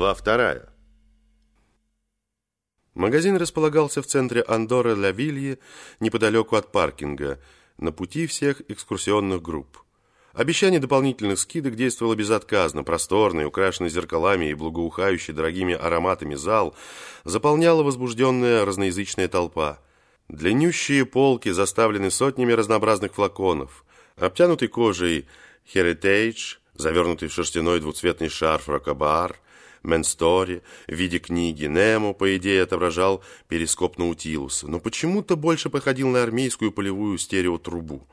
Глава вторая. Магазин располагался в центре Андоры ля Вильи, неподалеку от паркинга, на пути всех экскурсионных групп. Обещание дополнительных скидок действовало безотказно. Просторный, украшенный зеркалами и благоухающий дорогими ароматами зал заполняла возбужденная разноязычная толпа. Длиннющие полки заставлены сотнями разнообразных флаконов. Обтянутый кожей Heritage, завернутый в шерстяной двуцветный шарф Рокобар, Менстори в виде книги Немо, по идее, отображал перископ Наутилуса, но почему-то больше походил на армейскую полевую стереотрубу.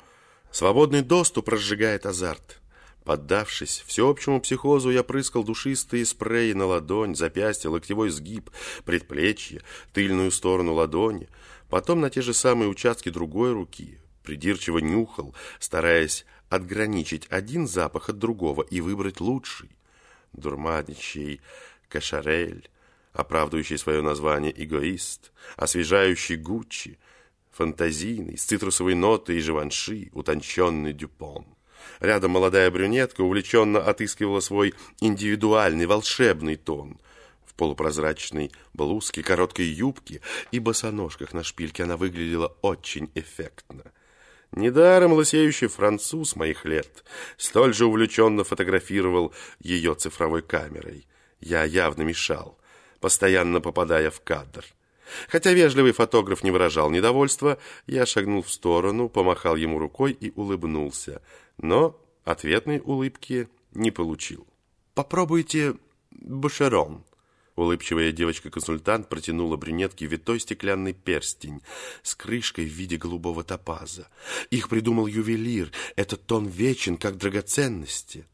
Свободный доступ разжигает азарт. Поддавшись всеобщему психозу, я прыскал душистые спреи на ладонь, запястье, локтевой сгиб, предплечье, тыльную сторону ладони, потом на те же самые участки другой руки, придирчиво нюхал, стараясь отграничить один запах от другого и выбрать лучший. Дурманящий кашарель, оправдывающий свое название эгоист, освежающий Гуччи, фантазийный, с цитрусовой нотой и живанши, утонченный дюпон. Рядом молодая брюнетка увлеченно отыскивала свой индивидуальный волшебный тон. В полупрозрачной блузке, короткой юбке и босоножках на шпильке она выглядела очень эффектно. Недаром лысеющий француз моих лет столь же увлеченно фотографировал ее цифровой камерой. Я явно мешал, постоянно попадая в кадр. Хотя вежливый фотограф не выражал недовольства, я шагнул в сторону, помахал ему рукой и улыбнулся, но ответной улыбки не получил. «Попробуйте бушерон», Улыбчивая девочка-консультант протянула брюнетке витой стеклянный перстень с крышкой в виде голубого топаза. Их придумал ювелир. Этот тон вечен, как драгоценности.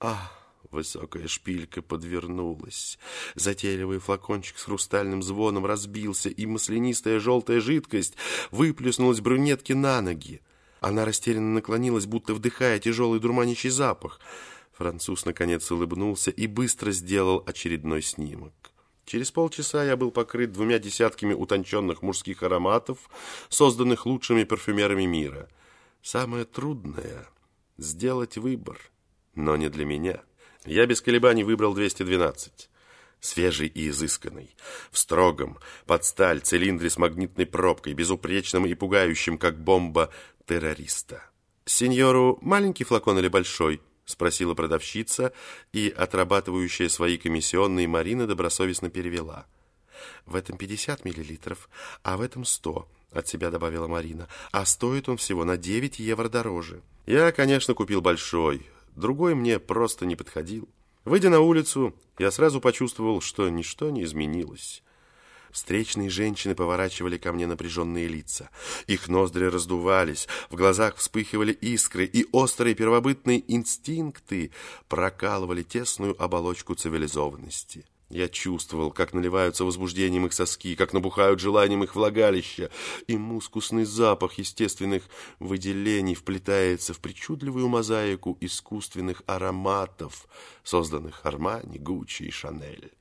Ах! Высокая шпилька подвернулась. Затейливый флакончик с хрустальным звоном разбился, и маслянистая желтая жидкость выплеснулась брюнетке на ноги. Она растерянно наклонилась, будто вдыхая тяжелый дурманящий запах — Француз наконец улыбнулся и быстро сделал очередной снимок. Через полчаса я был покрыт двумя десятками утонченных мужских ароматов, созданных лучшими парфюмерами мира. Самое трудное — сделать выбор, но не для меня. Я без колебаний выбрал 212 свежий и изысканный, в строгом, под сталь, цилиндре с магнитной пробкой, безупречным и пугающим, как бомба террориста. «Сеньору маленький флакон или большой?» Спросила продавщица, и отрабатывающая свои комиссионные Марина добросовестно перевела. «В этом 50 миллилитров, а в этом 100», — от себя добавила Марина. «А стоит он всего на 9 евро дороже». Я, конечно, купил большой, другой мне просто не подходил. Выйдя на улицу, я сразу почувствовал, что ничто не изменилось. Встречные женщины поворачивали ко мне напряженные лица. Их ноздри раздувались, в глазах вспыхивали искры, и острые первобытные инстинкты прокалывали тесную оболочку цивилизованности. Я чувствовал, как наливаются возбуждением их соски, как набухают желанием их влагалища, и мускусный запах естественных выделений вплетается в причудливую мозаику искусственных ароматов, созданных Армани, Гуччи и Шанель.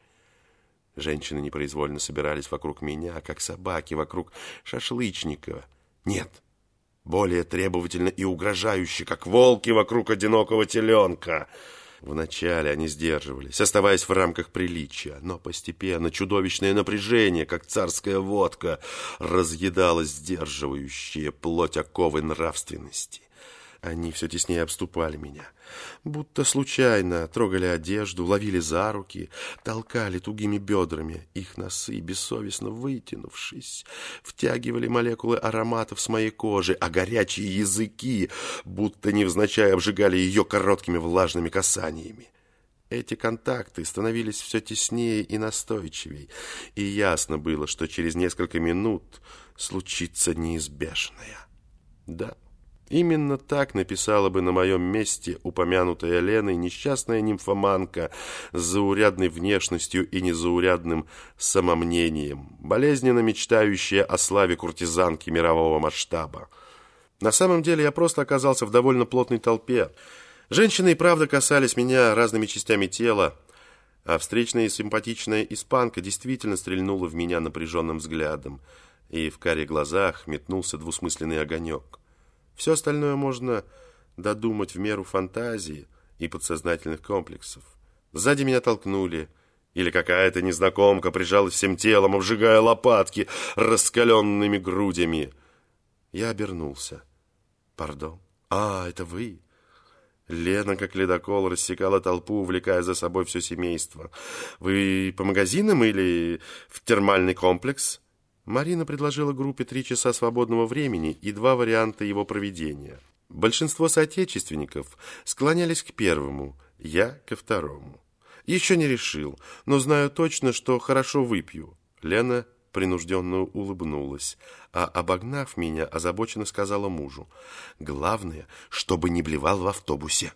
Женщины непроизвольно собирались вокруг меня, как собаки вокруг шашлычника. Нет, более требовательно и угрожающе, как волки вокруг одинокого теленка. Вначале они сдерживались, оставаясь в рамках приличия, но постепенно чудовищное напряжение, как царская водка, разъедало сдерживающие плоть оковы нравственности. Они все теснее обступали меня, будто случайно трогали одежду, ловили за руки, толкали тугими бедрами. Их носы, бессовестно вытянувшись, втягивали молекулы ароматов с моей кожи, а горячие языки, будто невзначай обжигали ее короткими влажными касаниями. Эти контакты становились все теснее и настойчивей, и ясно было, что через несколько минут случится неизбежное. Да, Именно так написала бы на моем месте упомянутая Леной несчастная нимфоманка с заурядной внешностью и незаурядным самомнением, болезненно мечтающая о славе куртизанки мирового масштаба. На самом деле я просто оказался в довольно плотной толпе. Женщины и правда касались меня разными частями тела, а встречная и симпатичная испанка действительно стрельнула в меня напряженным взглядом, и в каре глазах метнулся двусмысленный огонек. Все остальное можно додумать в меру фантазии и подсознательных комплексов. Сзади меня толкнули, Или какая-то незнакомка прижалась всем телом, обжигая лопатки раскаленными грудями. Я обернулся. «Пардон. А, это вы?» Лена, как ледокол, рассекала толпу, увлекая за собой все семейство. «Вы по магазинам или в термальный комплекс?» Марина предложила группе три часа свободного времени и два варианта его проведения. Большинство соотечественников склонялись к первому, я ко второму. Еще не решил, но знаю точно, что хорошо выпью. Лена принужденно улыбнулась, а, обогнав меня, озабоченно сказала мужу. «Главное, чтобы не блевал в автобусе».